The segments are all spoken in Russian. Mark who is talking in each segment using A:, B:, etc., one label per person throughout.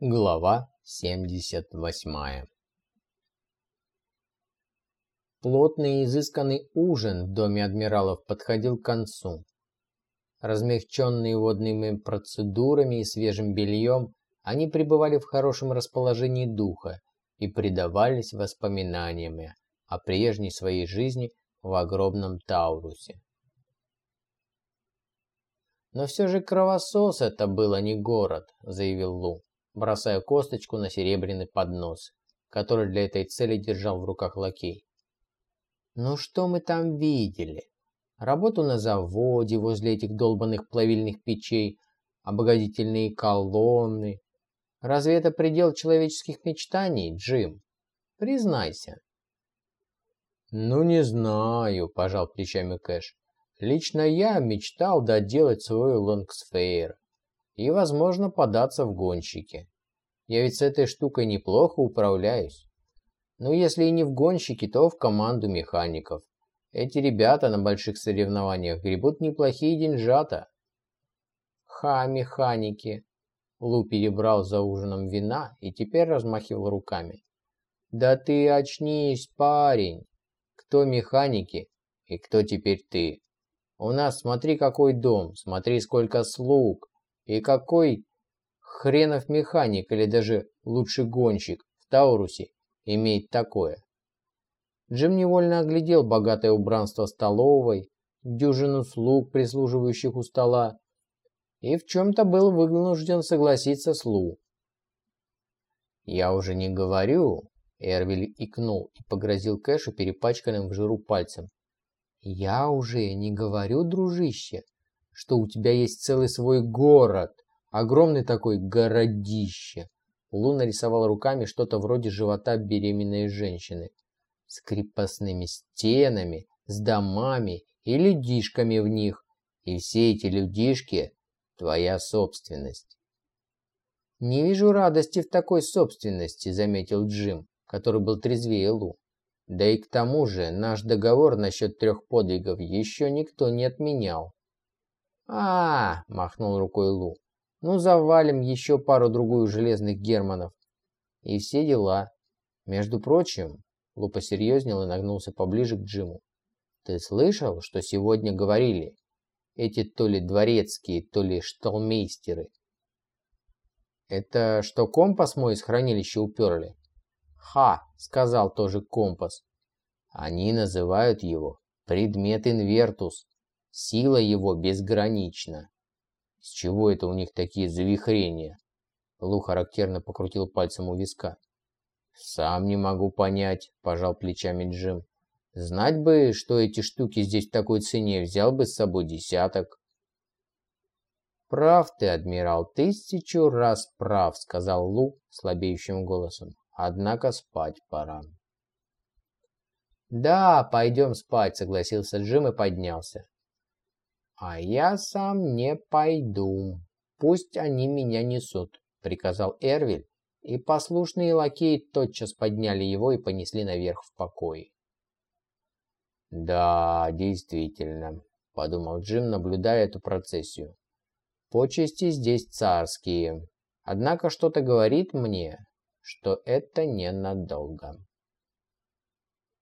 A: Глава 78 Плотный и изысканный ужин в доме адмиралов подходил к концу. Размягченные водными процедурами и свежим бельем, они пребывали в хорошем расположении духа и предавались воспоминаниями о прежней своей жизни в огромном Таурусе. «Но все же кровосос это был, а не город», — заявил Лу бросая косточку на серебряный поднос, который для этой цели держал в руках лакей. «Ну что мы там видели? Работу на заводе возле этих долбанных плавильных печей, обогатительные колонны. Разве это предел человеческих мечтаний, Джим? Признайся». «Ну, не знаю», – пожал плечами Кэш. «Лично я мечтал доделать свой лонгсфейр и, возможно, податься в гонщики. Я ведь с этой штукой неплохо управляюсь. Ну, если и не в гонщики, то в команду механиков. Эти ребята на больших соревнованиях гребут неплохие деньжата. Ха, механики. Лу перебрал за ужином вина и теперь размахивал руками. Да ты очнись, парень. Кто механики и кто теперь ты? У нас смотри какой дом, смотри сколько слуг, и какой хренов механик или даже лучший гонщик в Таурусе имеет такое? Джим невольно оглядел богатое убранство столовой, дюжину слуг, прислуживающих у стола, и в чем-то был вынужден согласиться с Лу. «Я уже не говорю», — Эрвиль икнул и погрозил Кэшу перепачканным в жиру пальцем. «Я уже не говорю, дружище, что у тебя есть целый свой город, огромный такой городище. Лу нарисовал руками что-то вроде живота беременной женщины. С крепостными стенами, с домами и людишками в них. И все эти людишки – твоя собственность. «Не вижу радости в такой собственности», – заметил Джим, который был трезвее Лу. «Да и к тому же наш договор насчет трех подвигов еще никто не отменял а, махнул рукой Лу. «Ну, завалим еще пару-другую железных германов. И все дела. Между прочим...» Лу посерьезнел и нагнулся поближе к Джиму. «Ты слышал, что сегодня говорили? Эти то ли дворецкие, то ли шталмейстеры. Это что, компас мой из хранилища уперли?» «Ха!» — сказал тоже компас. «Они называют его предмет инвертус. Сила его безгранична. С чего это у них такие завихрения? Лу характерно покрутил пальцем у виска. «Сам не могу понять», – пожал плечами Джим. «Знать бы, что эти штуки здесь в такой цене, взял бы с собой десяток». «Прав ты, адмирал, тысячу раз прав», – сказал Лу слабеющим голосом. «Однако спать пора». «Да, пойдем спать», – согласился Джим и поднялся. «А я сам не пойду. Пусть они меня несут», — приказал Эрвиль, и послушные лакеи тотчас подняли его и понесли наверх в покой. «Да, действительно», — подумал Джим, наблюдая эту процессию. «Почести здесь царские. Однако что-то говорит мне, что это ненадолго».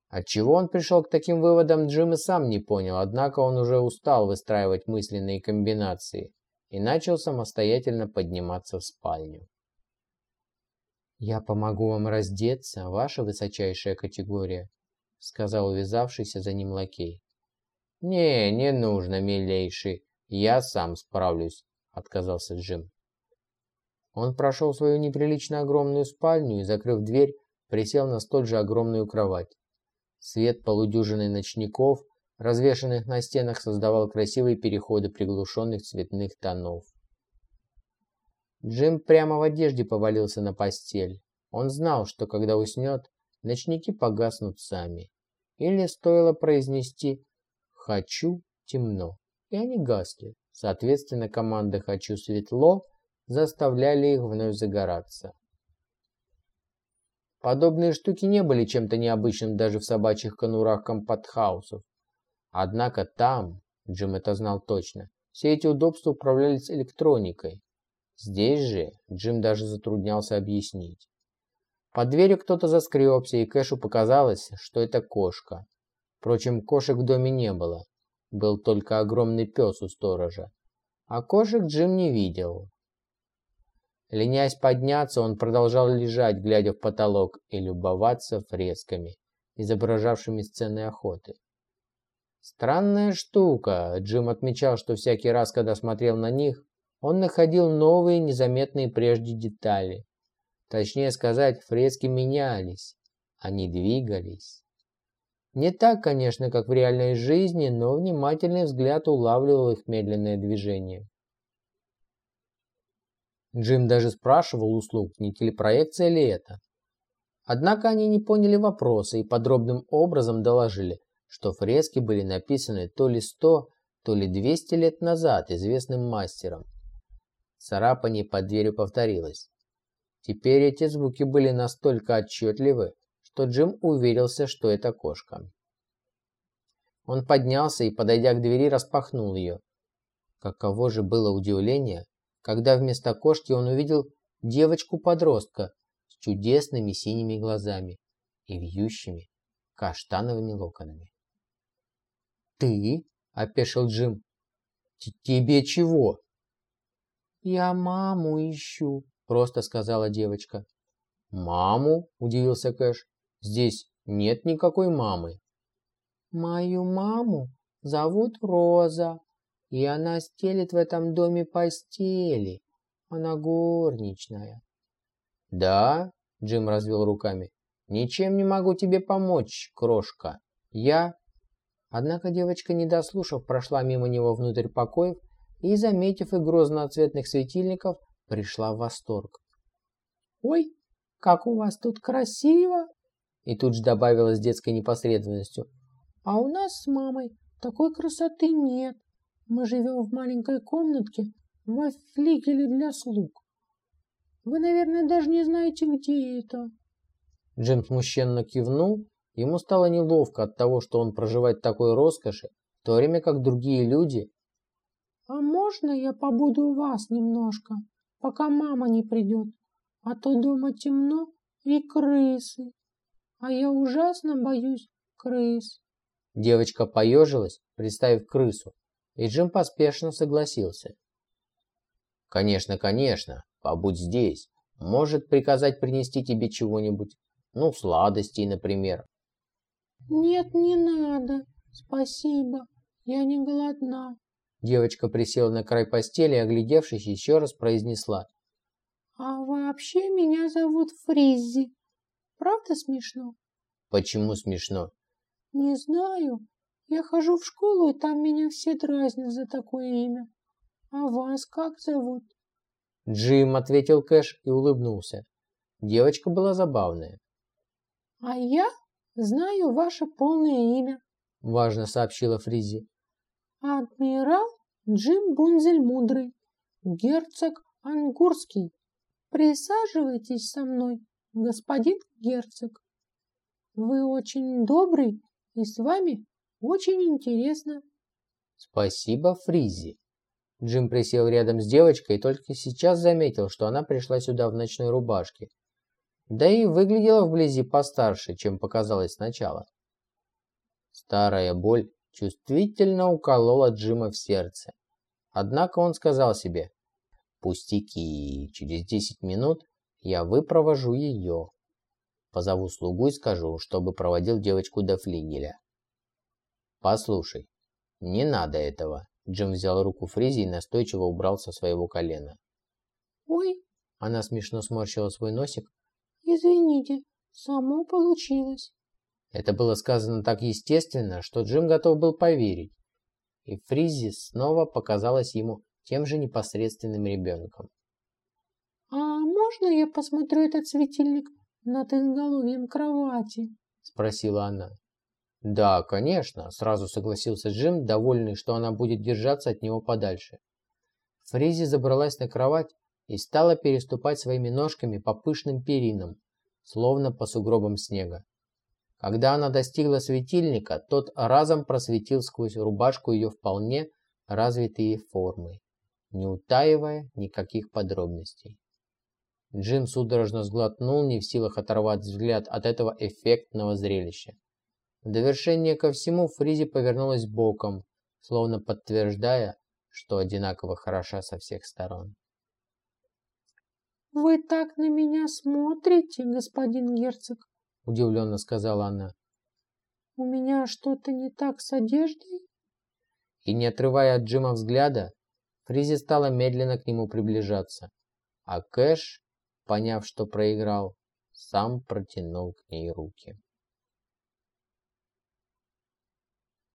A: Отчего он пришел к таким выводам, Джим и сам не понял, однако он уже устал выстраивать мысленные комбинации и начал самостоятельно подниматься в спальню. «Я помогу вам раздеться, ваша высочайшая категория», — сказал увязавшийся за ним лакей. «Не, не нужно, милейший, я сам справлюсь», — отказался Джим. Он прошел свою неприлично огромную спальню и, закрыв дверь, присел на столь же огромную кровать. Свет полудюжины ночников, развешанных на стенах, создавал красивые переходы приглушенных цветных тонов. Джим прямо в одежде повалился на постель. Он знал, что когда уснет, ночники погаснут сами. Или стоило произнести «хочу темно», и они гасли. Соответственно, команды «хочу светло» заставляли их вновь загораться. Подобные штуки не были чем-то необычным даже в собачьих конурах компактхаусов. Однако там, Джим это знал точно, все эти удобства управлялись электроникой. Здесь же Джим даже затруднялся объяснить. Под дверью кто-то заскребся, и Кэшу показалось, что это кошка. Впрочем, кошек в доме не было. Был только огромный пес у сторожа. А кошек Джим не видел. Ленясь подняться, он продолжал лежать, глядя в потолок, и любоваться фресками, изображавшими сцены охоты. Странная штука. Джим отмечал, что всякий раз, когда смотрел на них, он находил новые, незаметные прежде детали. Точнее сказать, фрески менялись. Они двигались. Не так, конечно, как в реальной жизни, но внимательный взгляд улавливал их медленное движение. Джим даже спрашивал у слуг, не телепроекция ли это. Однако они не поняли вопроса и подробным образом доложили, что фрески были написаны то ли 100, то ли 200 лет назад известным мастером. Царапание под дверью повторилось. Теперь эти звуки были настолько отчетливы, что Джим уверился, что это кошка. Он поднялся и, подойдя к двери, распахнул ее. Каково же было удивление, когда вместо кошки он увидел девочку-подростка с чудесными синими глазами и вьющими каштановыми локонами. «Ты?» – опешил Джим. «Тебе чего?» «Я маму ищу», – просто сказала девочка. «Маму?» – удивился Кэш. «Здесь нет никакой мамы». «Мою маму зовут Роза, и она стелит в этом доме постели. Она горничная». «Да?» – Джим развел руками. «Ничем не могу тебе помочь, крошка. Я Однако девочка, не дослушав, прошла мимо него внутрь покоев и, заметив игру разноцветных светильников, пришла в восторг. «Ой, как у вас тут красиво!» И тут же добавила с детской непосредственностью. «А у нас с мамой такой красоты нет. Мы живем в маленькой комнатке во флигеле для слуг. Вы, наверное, даже не знаете, где это». Джим смущенно кивнул Ему стало неловко от того, что он проживает такой роскоши, в то время как другие люди... «А можно я побуду у вас немножко, пока мама не придет? А то дома темно и крысы, а я ужасно боюсь крыс». Девочка поежилась, представив крысу, и Джим поспешно согласился. «Конечно, конечно, побудь здесь. Может приказать принести тебе чего-нибудь? Ну, сладостей, например. «Нет, не надо. Спасибо. Я не голодна». Девочка присела на край постели и, оглядевшись, еще раз произнесла. «А вообще меня зовут Фриззи. Правда смешно?» «Почему смешно?» «Не знаю. Я хожу в школу, и там меня все дразнят за такое имя. А вас как зовут?» «Джим», — ответил Кэш и улыбнулся. Девочка была забавная. «А я «Знаю ваше полное имя», — важно сообщила Фризи. «Адмирал Джим Бунзель Мудрый, герцог Ангурский. Присаживайтесь со мной, господин герцог. Вы очень добрый, и с вами очень интересно». «Спасибо, Фризи». Джим присел рядом с девочкой и только сейчас заметил, что она пришла сюда в ночной рубашке да и выглядела вблизи постарше, чем показалось сначала. Старая боль чувствительно уколола Джима в сердце. Однако он сказал себе, «Пустяки, через 10 минут я выпровожу ее. Позову слугу и скажу, чтобы проводил девочку до флигеля». «Послушай, не надо этого», Джим взял руку Фризи и настойчиво убрал со своего колена. «Ой!» Она смешно сморщила свой носик, «Извините, само получилось». Это было сказано так естественно, что Джим готов был поверить. И Фризи снова показалась ему тем же непосредственным ребенком. «А можно я посмотрю этот светильник над изголовьем кровати?» – спросила она. «Да, конечно», – сразу согласился Джим, довольный, что она будет держаться от него подальше. Фризи забралась на кровать и стала переступать своими ножками по пышным перинам, словно по сугробам снега. Когда она достигла светильника, тот разом просветил сквозь рубашку ее вполне развитые формы. не утаивая никаких подробностей. Джим судорожно сглотнул, не в силах оторвать взгляд от этого эффектного зрелища. В довершение ко всему Фризи повернулась боком, словно подтверждая, что одинаково хороша со всех сторон.
B: «Вы так на меня смотрите, господин герцог?» – удивленно сказала она. «У меня что-то не так с одеждой?»
A: И не отрывая от Джима взгляда, Фризи стала медленно к нему приближаться, а Кэш, поняв, что проиграл, сам протянул к ней руки.